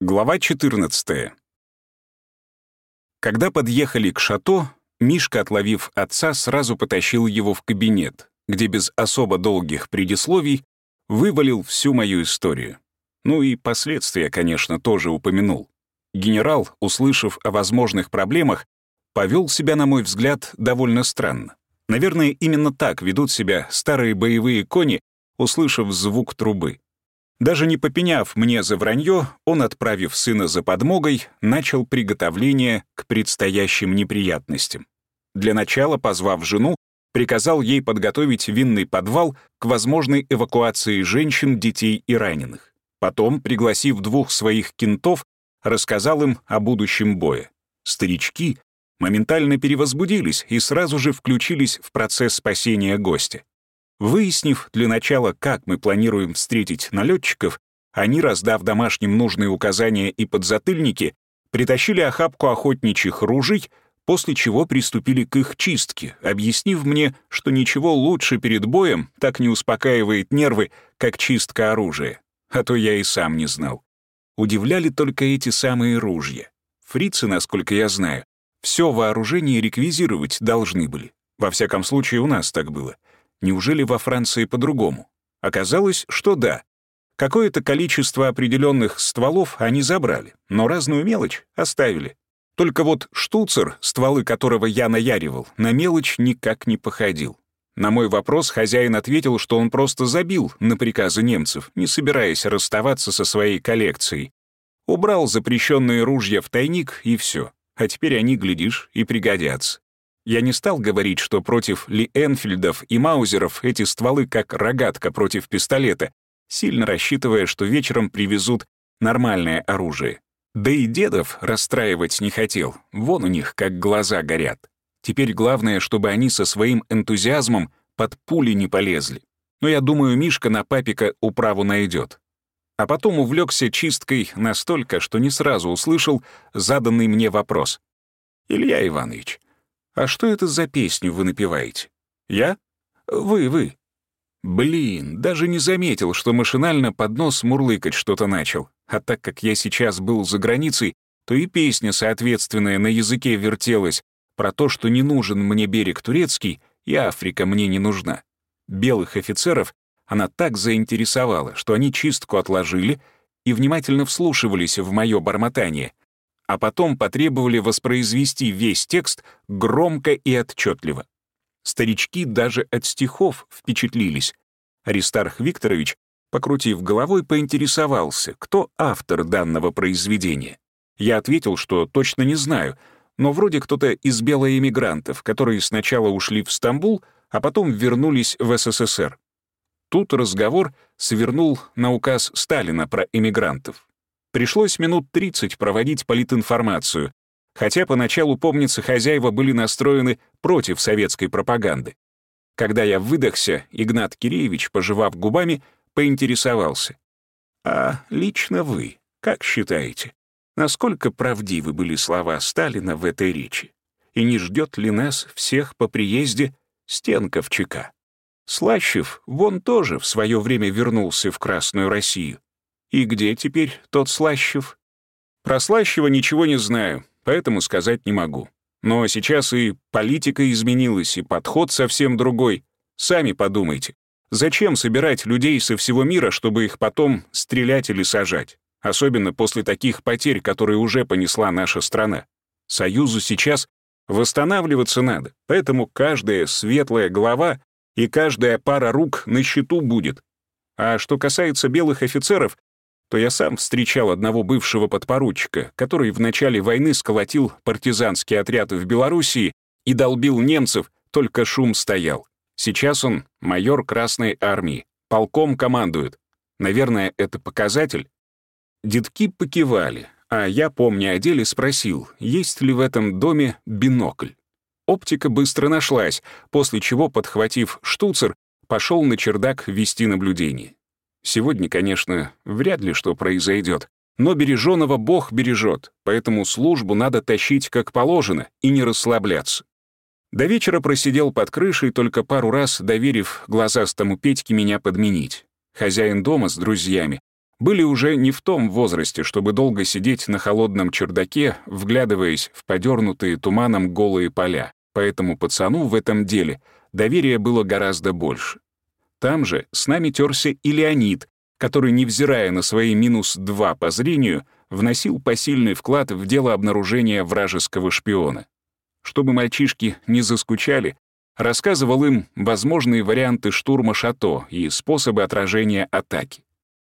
Глава 14. Когда подъехали к шато, Мишка, отловив отца, сразу потащил его в кабинет, где без особо долгих предисловий вывалил всю мою историю. Ну и последствия, конечно, тоже упомянул. Генерал, услышав о возможных проблемах, повел себя, на мой взгляд, довольно странно. Наверное, именно так ведут себя старые боевые кони, услышав звук трубы. Даже не попеняв мне за вранье, он, отправив сына за подмогой, начал приготовление к предстоящим неприятностям. Для начала, позвав жену, приказал ей подготовить винный подвал к возможной эвакуации женщин, детей и раненых. Потом, пригласив двух своих кентов, рассказал им о будущем бое. Старички моментально перевозбудились и сразу же включились в процесс спасения гостя. Выяснив для начала, как мы планируем встретить налетчиков, они, раздав домашним нужные указания и подзатыльники, притащили охапку охотничьих ружей, после чего приступили к их чистке, объяснив мне, что ничего лучше перед боем так не успокаивает нервы, как чистка оружия. А то я и сам не знал. Удивляли только эти самые ружья. Фрицы, насколько я знаю, все вооружение реквизировать должны были. Во всяком случае, у нас так было. Неужели во Франции по-другому? Оказалось, что да. Какое-то количество определенных стволов они забрали, но разную мелочь оставили. Только вот штуцер, стволы которого я наяривал, на мелочь никак не походил. На мой вопрос хозяин ответил, что он просто забил на приказы немцев, не собираясь расставаться со своей коллекцией. Убрал запрещенные ружья в тайник, и все. А теперь они, глядишь, и пригодятся. Я не стал говорить, что против Ли Энфильдов и Маузеров эти стволы как рогатка против пистолета, сильно рассчитывая, что вечером привезут нормальное оружие. Да и дедов расстраивать не хотел, вон у них как глаза горят. Теперь главное, чтобы они со своим энтузиазмом под пули не полезли. Но я думаю, Мишка на папика управу найдет. А потом увлекся чисткой настолько, что не сразу услышал заданный мне вопрос. «Илья Иванович, «А что это за песню вы напеваете?» «Я?» «Вы, вы». Блин, даже не заметил, что машинально под нос мурлыкать что-то начал. А так как я сейчас был за границей, то и песня соответственная на языке вертелась про то, что не нужен мне берег турецкий, и Африка мне не нужна. Белых офицеров она так заинтересовала, что они чистку отложили и внимательно вслушивались в мое бормотание — а потом потребовали воспроизвести весь текст громко и отчетливо. Старички даже от стихов впечатлились. Аристарх Викторович, покрутив головой, поинтересовался, кто автор данного произведения. Я ответил, что точно не знаю, но вроде кто-то из белоэмигрантов, которые сначала ушли в Стамбул, а потом вернулись в СССР. Тут разговор свернул на указ Сталина про эмигрантов. Пришлось минут 30 проводить политинформацию, хотя поначалу, помнится, хозяева были настроены против советской пропаганды. Когда я выдохся, Игнат Киреевич, пожевав губами, поинтересовался. «А лично вы, как считаете, насколько правдивы были слова Сталина в этой речи? И не ждет ли нас всех по приезде стенка в ЧК? Слащев вон тоже в свое время вернулся в Красную Россию. И где теперь тот Слащев? Про Слащева ничего не знаю, поэтому сказать не могу. Но сейчас и политика изменилась, и подход совсем другой. Сами подумайте. Зачем собирать людей со всего мира, чтобы их потом стрелять или сажать? Особенно после таких потерь, которые уже понесла наша страна. Союзу сейчас восстанавливаться надо, поэтому каждая светлая голова и каждая пара рук на счету будет. А что касается белых офицеров, то я сам встречал одного бывшего подпоручика, который в начале войны сколотил партизанский отряд в Белоруссии и долбил немцев, только шум стоял. Сейчас он майор Красной Армии, полком командует. Наверное, это показатель? Детки покивали, а я, помня о деле, спросил, есть ли в этом доме бинокль. Оптика быстро нашлась, после чего, подхватив штуцер, пошел на чердак вести наблюдение. Сегодня, конечно, вряд ли что произойдет, но береженого Бог бережет, поэтому службу надо тащить как положено и не расслабляться. До вечера просидел под крышей, только пару раз доверив глазастому Петьке меня подменить. Хозяин дома с друзьями были уже не в том возрасте, чтобы долго сидеть на холодном чердаке, вглядываясь в подернутые туманом голые поля. Поэтому пацану в этом деле доверия было гораздо больше. Там же с нами терся и Леонид, который, невзирая на свои минус два по зрению, вносил посильный вклад в дело обнаружения вражеского шпиона. Чтобы мальчишки не заскучали, рассказывал им возможные варианты штурма шато и способы отражения атаки.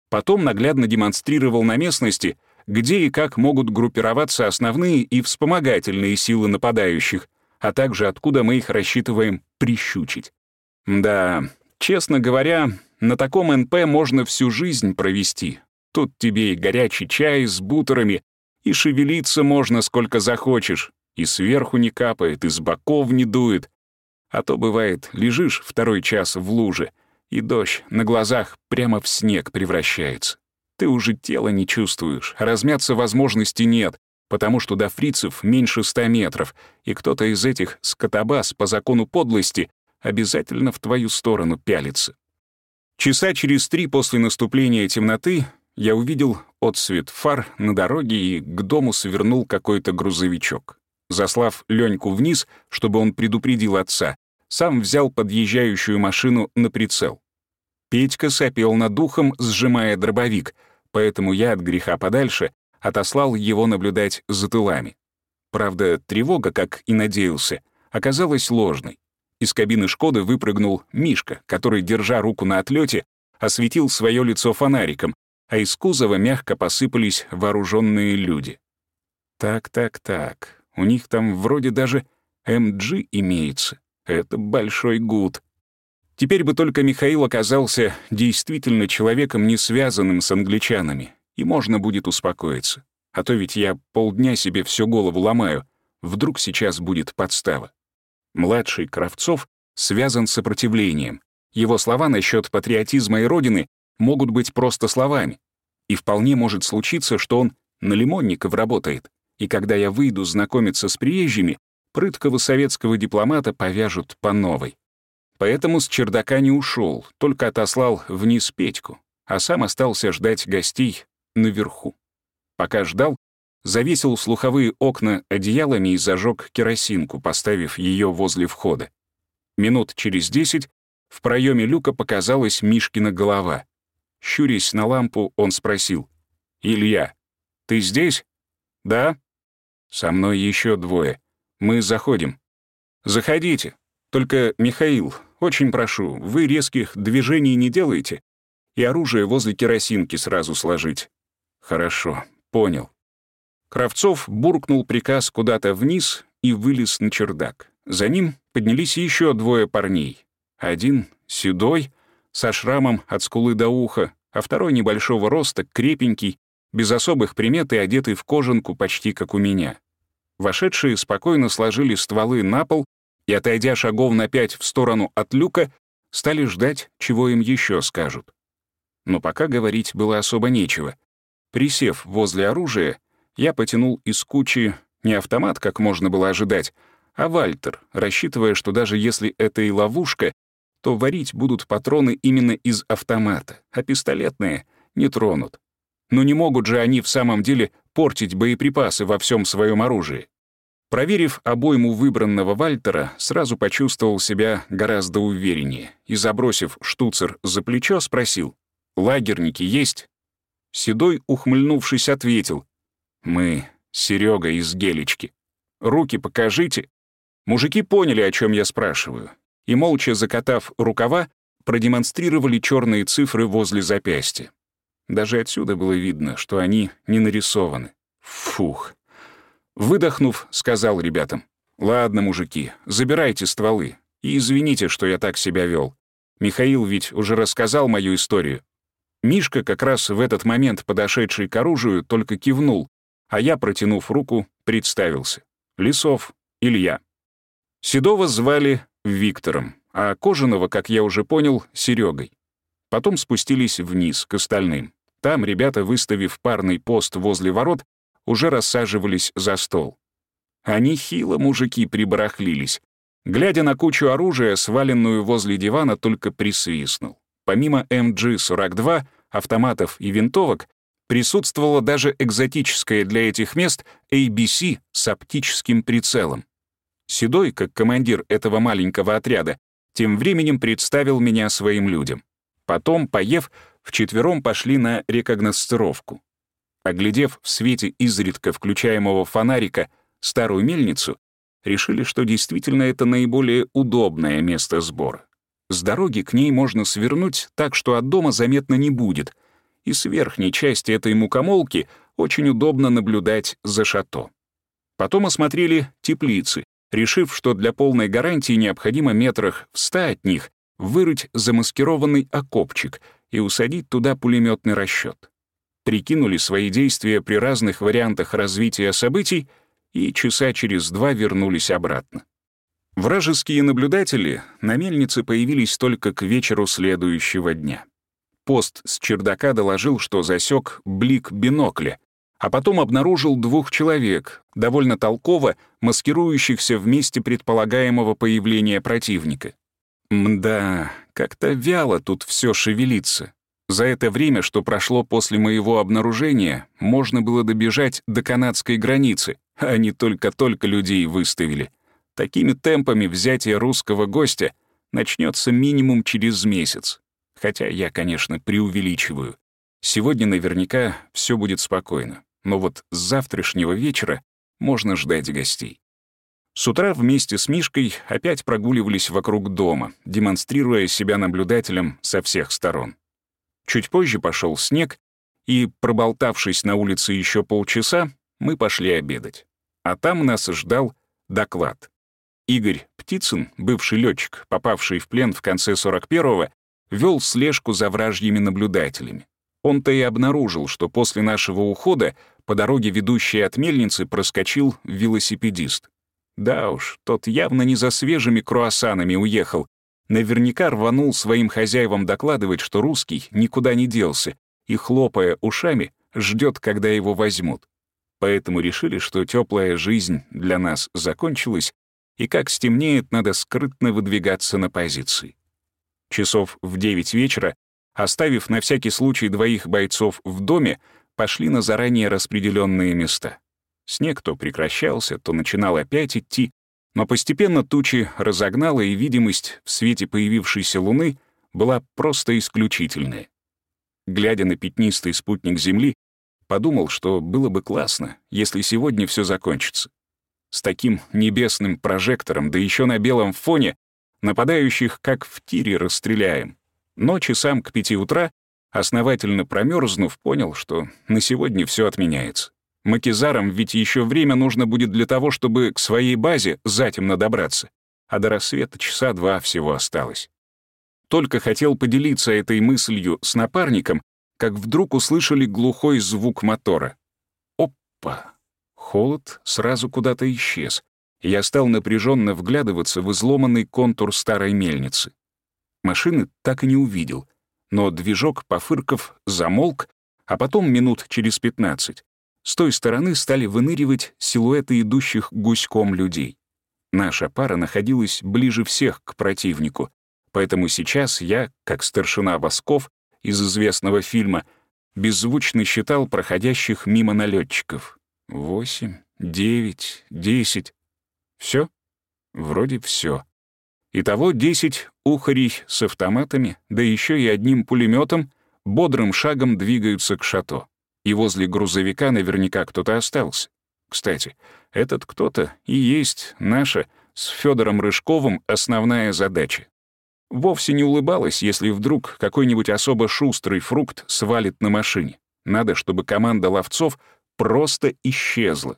Потом наглядно демонстрировал на местности, где и как могут группироваться основные и вспомогательные силы нападающих, а также откуда мы их рассчитываем прищучить. Да, честно говоря, на таком НП можно всю жизнь провести. Тут тебе и горячий чай с бутерами, и шевелиться можно сколько захочешь, и сверху не капает, и с боков не дует. А то, бывает, лежишь второй час в луже, и дождь на глазах прямо в снег превращается. Ты уже тело не чувствуешь, размяться возможности нет, потому что до фрицев меньше ста метров, и кто-то из этих скотобаз по закону подлости обязательно в твою сторону пялится. Часа через три после наступления темноты я увидел отсвет фар на дороге и к дому свернул какой-то грузовичок. Заслав Леньку вниз, чтобы он предупредил отца, сам взял подъезжающую машину на прицел. Петька сопел над духом, сжимая дробовик, поэтому я от греха подальше отослал его наблюдать за тылами. Правда, тревога, как и надеялся, оказалась ложной. Из кабины «Шкоды» выпрыгнул Мишка, который, держа руку на отлете, осветил свое лицо фонариком, а из кузова мягко посыпались вооруженные люди. Так-так-так, у них там вроде даже МГ имеется. Это большой гуд. Теперь бы только Михаил оказался действительно человеком, не связанным с англичанами, и можно будет успокоиться. А то ведь я полдня себе всю голову ломаю. Вдруг сейчас будет подстава. Младший Кравцов связан с сопротивлением. Его слова насчет патриотизма и Родины могут быть просто словами. И вполне может случиться, что он на Лимонников работает. И когда я выйду знакомиться с приезжими, прыткого советского дипломата повяжут по новой. Поэтому с чердака не ушел, только отослал вниз Петьку, а сам остался ждать гостей наверху. Пока ждал, завесил слуховые окна одеялами и зажег керосинку, поставив ее возле входа. Минут через десять в проеме люка показалась Мишкина голова. Щурясь на лампу, он спросил. «Илья, ты здесь?» «Да?» «Со мной еще двое. Мы заходим». «Заходите. Только, Михаил, очень прошу, вы резких движений не делаете и оружие возле керосинки сразу сложить». «Хорошо, понял». Кравцов буркнул приказ куда-то вниз и вылез на чердак. За ним поднялись еще двое парней. Один — седой, со шрамом от скулы до уха, а второй небольшого роста, крепенький, без особых примет и одетый в кожанку почти как у меня. Вошедшие спокойно сложили стволы на пол и, отойдя шагов на пять в сторону от люка, стали ждать, чего им еще скажут. Но пока говорить было особо нечего. Присев возле оружия, я потянул из кучи не автомат, как можно было ожидать, а Вальтер, рассчитывая, что даже если это и ловушка, то варить будут патроны именно из автомата, а пистолетные не тронут. Но не могут же они в самом деле портить боеприпасы во всем своем оружии. Проверив обойму выбранного Вальтера, сразу почувствовал себя гораздо увереннее и, забросив штуцер за плечо, спросил, «Лагерники есть?» Седой, ухмыльнувшись, ответил, «Мы, Серега из Гелечки. Руки покажите». Мужики поняли, о чем я спрашиваю, и, молча закатав рукава, продемонстрировали черные цифры возле запястья. Даже отсюда было видно, что они не нарисованы. Фух. Выдохнув, сказал ребятам, «Ладно, мужики, забирайте стволы. И извините, что я так себя вел. Михаил ведь уже рассказал мою историю». Мишка, как раз в этот момент подошедший к оружию, только кивнул, а я, протянув руку, представился. Лисов, Илья. Седова звали Виктором, а Кожаного, как я уже понял, Серегой. Потом спустились вниз, к остальным. Там ребята, выставив парный пост возле ворот, уже рассаживались за стол. Они хило, мужики, прибарахлились. Глядя на кучу оружия, сваленную возле дивана, только присвистнул. Помимо МГ-42, автоматов и винтовок, присутствовала даже экзотическая для этих мест ABC с оптическим прицелом. Седой, как командир этого маленького отряда, тем временем представил меня своим людям. Потом, поев, вчетвером пошли на рекогностировку. Оглядев в свете изредка включаемого фонарика старую мельницу, решили, что действительно это наиболее удобное место сбора. С дороги к ней можно свернуть так, что от дома заметно не будет, и с верхней части этой мукомолки очень удобно наблюдать за шато. Потом осмотрели теплицы, решив, что для полной гарантии необходимо метрах в ста от них вырыть замаскированный окопчик и усадить туда пулеметный расчет. Прикинули свои действия при разных вариантах развития событий и часа через два вернулись обратно. Вражеские наблюдатели на мельнице появились только к вечеру следующего дня. Пост с чердака доложил, что засек блик бинокля, а потом обнаружил двух человек, довольно толково маскирующихся в месте предполагаемого появления противника. Мда, как-то вяло тут все шевелится. За это время, что прошло после моего обнаружения, можно было добежать до канадской границы, а они только-только людей выставили. Такими темпами взятие русского гостя начнется минимум через месяц. Хотя я, конечно, преувеличиваю. Сегодня наверняка все будет спокойно но вот с завтрашнего вечера можно ждать гостей. С утра вместе с Мишкой опять прогуливались вокруг дома, демонстрируя себя наблюдателем со всех сторон. Чуть позже пошел снег, и, проболтавшись на улице еще полчаса, мы пошли обедать. А там нас ждал доклад. Игорь Птицын, бывший летчик, попавший в плен в конце 41-го, вел слежку за вражьими наблюдателями. Он-то и обнаружил, что после нашего ухода по дороге, ведущей от мельницы, проскочил велосипедист. Да уж, тот явно не за свежими круассанами уехал. Наверняка рванул своим хозяевам докладывать, что русский никуда не делся, и, хлопая ушами, ждет, когда его возьмут. Поэтому решили, что теплая жизнь для нас закончилась, и как стемнеет, надо скрытно выдвигаться на позиции. Часов в девять вечера оставив на всякий случай двоих бойцов в доме, пошли на заранее распределенные места. Снег то прекращался, то начинал опять идти, но постепенно тучи разогнала, и видимость в свете появившейся луны была просто исключительная. Глядя на пятнистый спутник Земли, подумал, что было бы классно, если сегодня все закончится. С таким небесным прожектором, да еще на белом фоне, нападающих как в тире расстреляем. Но часам к пяти утра, основательно промерзнув, понял, что на сегодня все отменяется. Макизарам ведь еще время нужно будет для того, чтобы к своей базе затемно добраться, а до рассвета часа два всего осталось. Только хотел поделиться этой мыслью с напарником, как вдруг услышали глухой звук мотора. Опа! Холод сразу куда-то исчез. Я стал напряженно вглядываться в изломанный контур старой мельницы. Машины так и не увидел, но движок, пофырков, замолк, а потом минут через пятнадцать с той стороны стали выныривать силуэты идущих гуськом людей. Наша пара находилась ближе всех к противнику, поэтому сейчас я, как старшина Восков из известного фильма, беззвучно считал проходящих мимо налетчиков. Восемь, девять, десять. Все? Вроде все. Итого 10 ухарей с автоматами, да еще и одним пулеметом, бодрым шагом двигаются к шато. И возле грузовика наверняка кто-то остался. Кстати, этот кто-то и есть наша с Федором Рыжковым основная задача. Вовсе не улыбалась, если вдруг какой-нибудь особо шустрый фрукт свалит на машине. Надо, чтобы команда ловцов просто исчезла.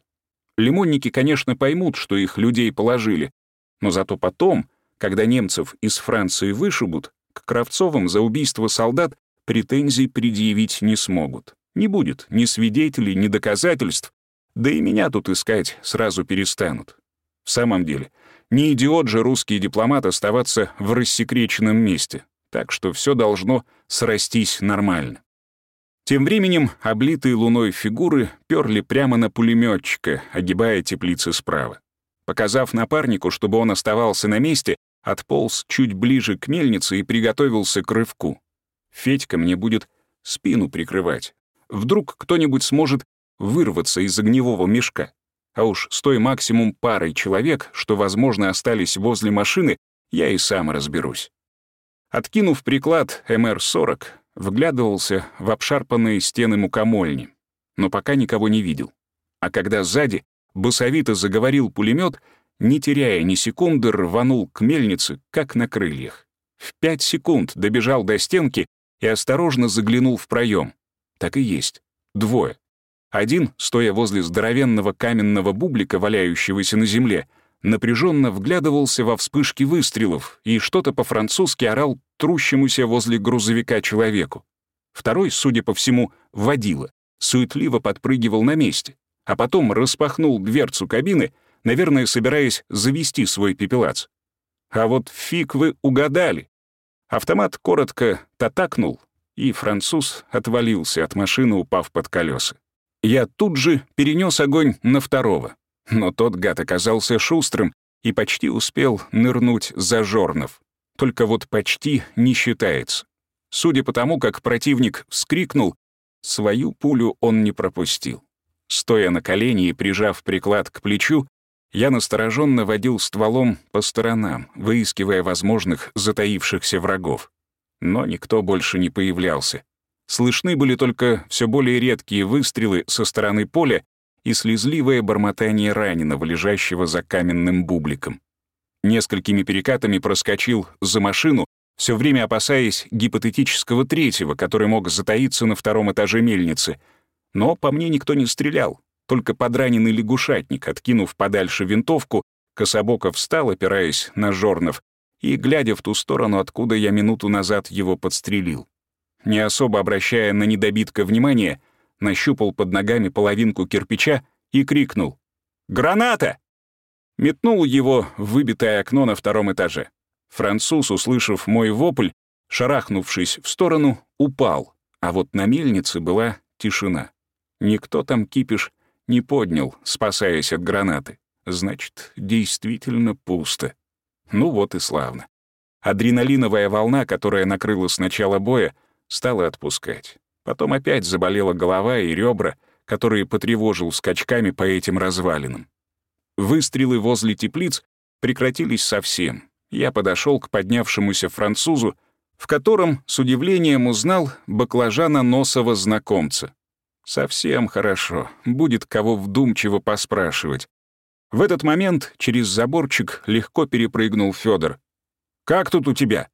Лимонники, конечно, поймут, что их людей положили, но зато потом когда немцев из Франции вышибут, к Кравцовым за убийство солдат претензий предъявить не смогут. Не будет ни свидетелей, ни доказательств, да и меня тут искать сразу перестанут. В самом деле, не идиот же русский дипломат оставаться в рассекреченном месте, так что все должно срастись нормально. Тем временем облитые луной фигуры перли прямо на пулеметчика, огибая теплицы справа. Показав напарнику, чтобы он оставался на месте, отполз чуть ближе к мельнице и приготовился к рывку. Федька мне будет спину прикрывать. Вдруг кто-нибудь сможет вырваться из огневого мешка. А уж с той максимум парой человек, что, возможно, остались возле машины, я и сам разберусь. Откинув приклад МР-40, вглядывался в обшарпанные стены мукомольни, но пока никого не видел. А когда сзади басовито заговорил пулемет, не теряя ни секунды, рванул к мельнице, как на крыльях. В пять секунд добежал до стенки и осторожно заглянул в проем. Так и есть. Двое. Один, стоя возле здоровенного каменного бублика, валяющегося на земле, напряженно вглядывался во вспышки выстрелов и что-то по-французски орал трущемуся возле грузовика человеку. Второй, судя по всему, водила, суетливо подпрыгивал на месте, а потом распахнул дверцу кабины, наверное, собираясь завести свой пепелац. А вот фиг вы угадали. Автомат коротко татакнул, и француз отвалился от машины, упав под колеса. Я тут же перенес огонь на второго, но тот гад оказался шустрым и почти успел нырнуть за Жорнов. Только вот почти не считается. Судя по тому, как противник вскрикнул, свою пулю он не пропустил. Стоя на колени и прижав приклад к плечу, я настороженно водил стволом по сторонам, выискивая возможных затаившихся врагов. Но никто больше не появлялся. Слышны были только все более редкие выстрелы со стороны поля и слезливое бормотание раненого, лежащего за каменным бубликом. Несколькими перекатами проскочил за машину, все время опасаясь гипотетического третьего, который мог затаиться на втором этаже мельницы. Но по мне никто не стрелял, только подраненный лягушатник, откинув подальше винтовку, кособоко встал, опираясь на жорнов, и, глядя в ту сторону, откуда я минуту назад его подстрелил не особо обращая на недобитка внимания, нащупал под ногами половинку кирпича и крикнул «Граната!» Метнул его в выбитое окно на втором этаже. Француз, услышав мой вопль, шарахнувшись в сторону, упал, а вот на мельнице была тишина. Никто там кипиш не поднял, спасаясь от гранаты. Значит, действительно пусто. Ну вот и славно. Адреналиновая волна, которая накрыла с начала боя, стала отпускать. Потом опять заболела голова и ребра, которые потревожил скачками по этим развалинам. Выстрелы возле теплиц прекратились совсем. Я подошел к поднявшемуся французу, в котором, с удивлением, узнал баклажана носого знакомца. Совсем хорошо, будет кого вдумчиво поспрашивать. В этот момент через заборчик легко перепрыгнул Федор. «Как тут у тебя?»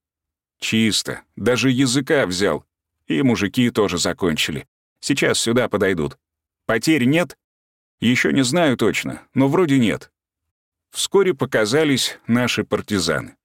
«Чисто. Даже языка взял. И мужики тоже закончили. Сейчас сюда подойдут. Потерь нет? Еще не знаю точно, но вроде нет. Вскоре показались наши партизаны.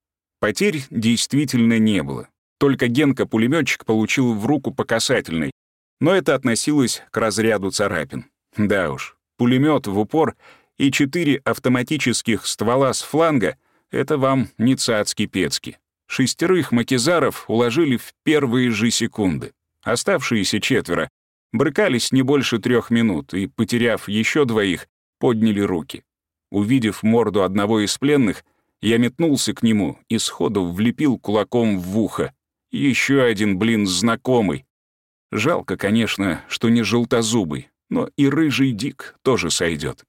Потерь действительно не было. Только генка пулеметчик получил в руку по касательной, но это относилось к разряду царапин. Да уж, пулемет в упор и четыре автоматических ствола с фланга — это вам не цацки-пецки. Шестерых макизаров уложили в первые же секунды. Оставшиеся четверо брыкались не больше трех минут и, потеряв еще двоих, подняли руки. Увидев морду одного из пленных, я метнулся к нему и сходу влепил кулаком в ухо. Еще один, блин, знакомый. Жалко, конечно, что не желтозубый, но и рыжий дик тоже сойдет.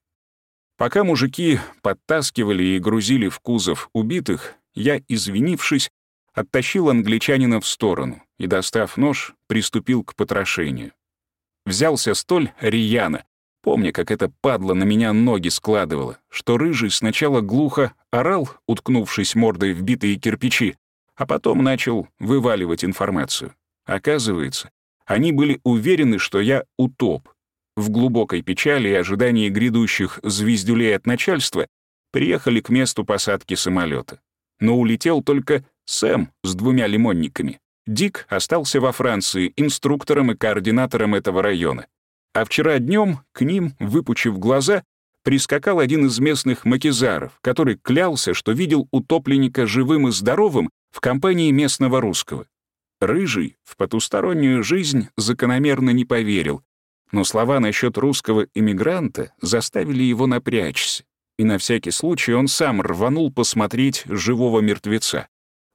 Пока мужики подтаскивали и грузили в кузов убитых, я, извинившись, оттащил англичанина в сторону и, достав нож, приступил к потрошению. Взялся столь рьяно, помня, как это падла на меня ноги складывала, что рыжий сначала глухо орал, уткнувшись мордой в битые кирпичи, а потом начал вываливать информацию. Оказывается, они были уверены, что я утоп. В глубокой печали и ожидании грядущих звездюлей от начальства приехали к месту посадки самолета но улетел только Сэм с двумя лимонниками. Дик остался во Франции инструктором и координатором этого района. А вчера днем к ним, выпучив глаза, прискакал один из местных макизаров, который клялся, что видел утопленника живым и здоровым в компании местного русского. Рыжий в потустороннюю жизнь закономерно не поверил, но слова насчет русского иммигранта заставили его напрячься и на всякий случай он сам рванул посмотреть живого мертвеца.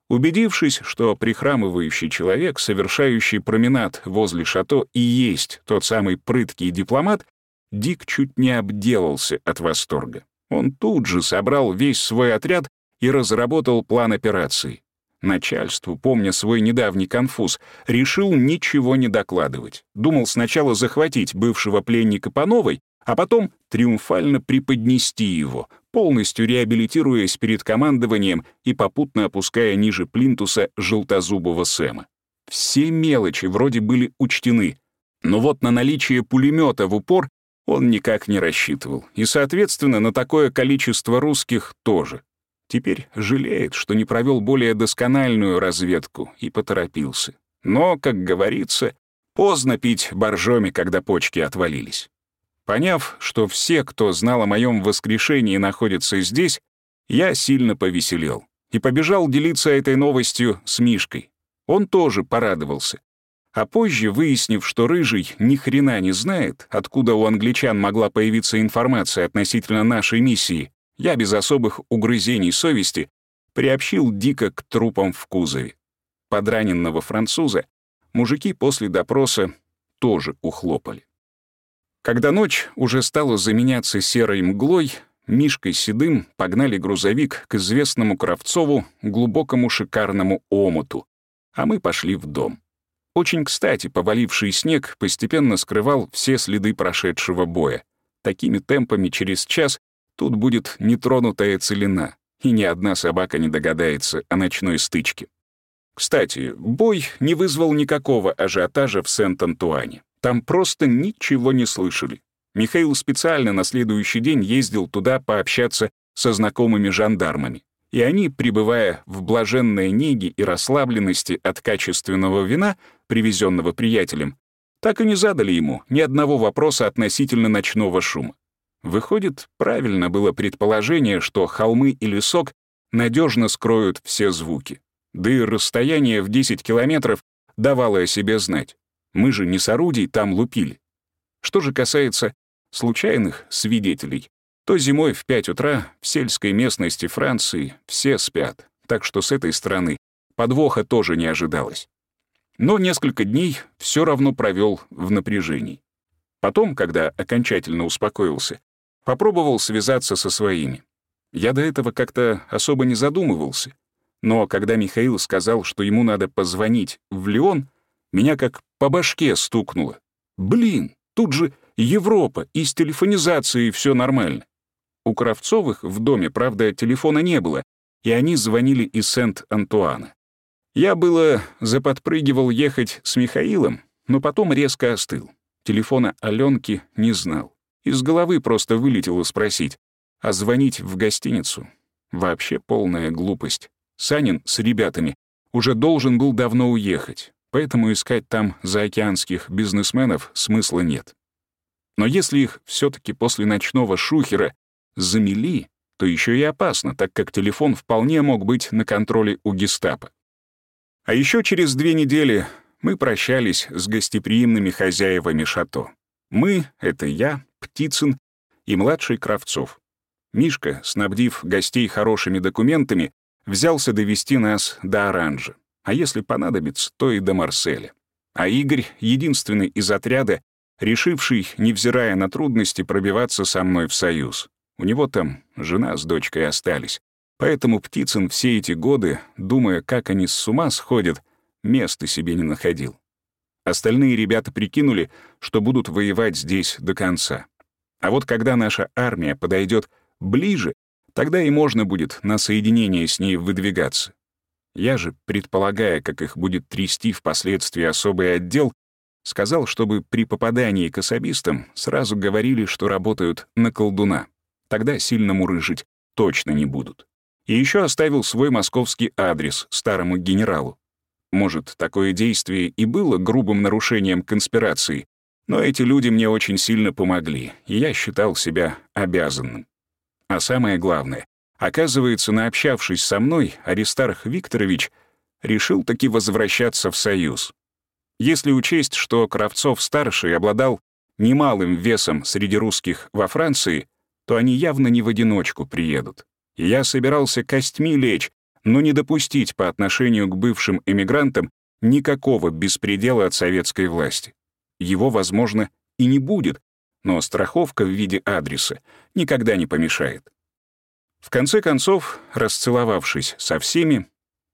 Убедившись, что прихрамывающий человек, совершающий променад возле шато, и есть тот самый прыткий дипломат, Дик чуть не обделался от восторга. Он тут же собрал весь свой отряд и разработал план операции. Начальству, помня свой недавний конфуз, решил ничего не докладывать. Думал сначала захватить бывшего пленника по новой, а потом триумфально преподнести его, полностью реабилитируясь перед командованием и попутно опуская ниже плинтуса желтозубого Сэма. Все мелочи вроде были учтены, но вот на наличие пулемета в упор он никак не рассчитывал, и, соответственно, на такое количество русских тоже. Теперь жалеет, что не провел более доскональную разведку и поторопился. Но, как говорится, поздно пить боржоми, когда почки отвалились. Поняв, что все, кто знал о моем воскрешении, находятся здесь, я сильно повеселел и побежал делиться этой новостью с Мишкой. Он тоже порадовался. А позже, выяснив, что Рыжий ни хрена не знает, откуда у англичан могла появиться информация относительно нашей миссии, я без особых угрызений совести приобщил Дика к трупам в кузове. Подраненного француза мужики после допроса тоже ухлопали. Когда ночь уже стала заменяться серой мглой, Мишкой Седым погнали грузовик к известному Кравцову глубокому шикарному омуту, а мы пошли в дом. Очень кстати, поваливший снег постепенно скрывал все следы прошедшего боя. Такими темпами через час тут будет нетронутая целина, и ни одна собака не догадается о ночной стычке. Кстати, бой не вызвал никакого ажиотажа в Сент-Антуане. Там просто ничего не слышали. Михаил специально на следующий день ездил туда пообщаться со знакомыми жандармами. И они, пребывая в блаженной неге и расслабленности от качественного вина, привезенного приятелем, так и не задали ему ни одного вопроса относительно ночного шума. Выходит, правильно было предположение, что холмы и лесок надежно скроют все звуки. Да и расстояние в 10 километров давало о себе знать. Мы же не с орудий там лупили. Что же касается случайных свидетелей, то зимой в 5 утра в сельской местности Франции все спят, так что с этой стороны подвоха тоже не ожидалось. Но несколько дней все равно провел в напряжении. Потом, когда окончательно успокоился, попробовал связаться со своими. Я до этого как-то особо не задумывался. Но когда Михаил сказал, что ему надо позвонить в Лион, меня как по башке стукнуло. Блин, тут же Европа, и с телефонизацией все нормально. У Кравцовых в доме, правда, телефона не было, и они звонили из Сент-Антуана. Я было заподпрыгивал ехать с Михаилом, но потом резко остыл. Телефона Аленки не знал. Из головы просто вылетело спросить, а звонить в гостиницу — вообще полная глупость. Санин с ребятами уже должен был давно уехать поэтому искать там заокеанских бизнесменов смысла нет. Но если их все таки после ночного шухера замели, то еще и опасно, так как телефон вполне мог быть на контроле у гестапо. А еще через две недели мы прощались с гостеприимными хозяевами шато. Мы — это я, Птицын и младший Кравцов. Мишка, снабдив гостей хорошими документами, взялся довести нас до Оранжа а если понадобится, то и до Марселя. А Игорь — единственный из отряда, решивший, невзирая на трудности, пробиваться со мной в союз. У него там жена с дочкой остались. Поэтому Птицын все эти годы, думая, как они с ума сходят, места себе не находил. Остальные ребята прикинули, что будут воевать здесь до конца. А вот когда наша армия подойдет ближе, тогда и можно будет на соединение с ней выдвигаться. Я же, предполагая, как их будет трясти впоследствии особый отдел, сказал, чтобы при попадании к особистам сразу говорили, что работают на колдуна. Тогда сильно мурыжить точно не будут. И еще оставил свой московский адрес старому генералу. Может, такое действие и было грубым нарушением конспирации, но эти люди мне очень сильно помогли, и я считал себя обязанным. А самое главное, Оказывается, наобщавшись со мной, Аристарх Викторович решил таки возвращаться в Союз. Если учесть, что Кравцов-старший обладал немалым весом среди русских во Франции, то они явно не в одиночку приедут. И я собирался костьми лечь но не допустить по отношению к бывшим эмигрантам никакого беспредела от советской власти. Его, возможно, и не будет, но страховка в виде адреса никогда не помешает. В конце концов, расцеловавшись со всеми,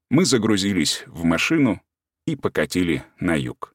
мы загрузились в машину и покатили на юг.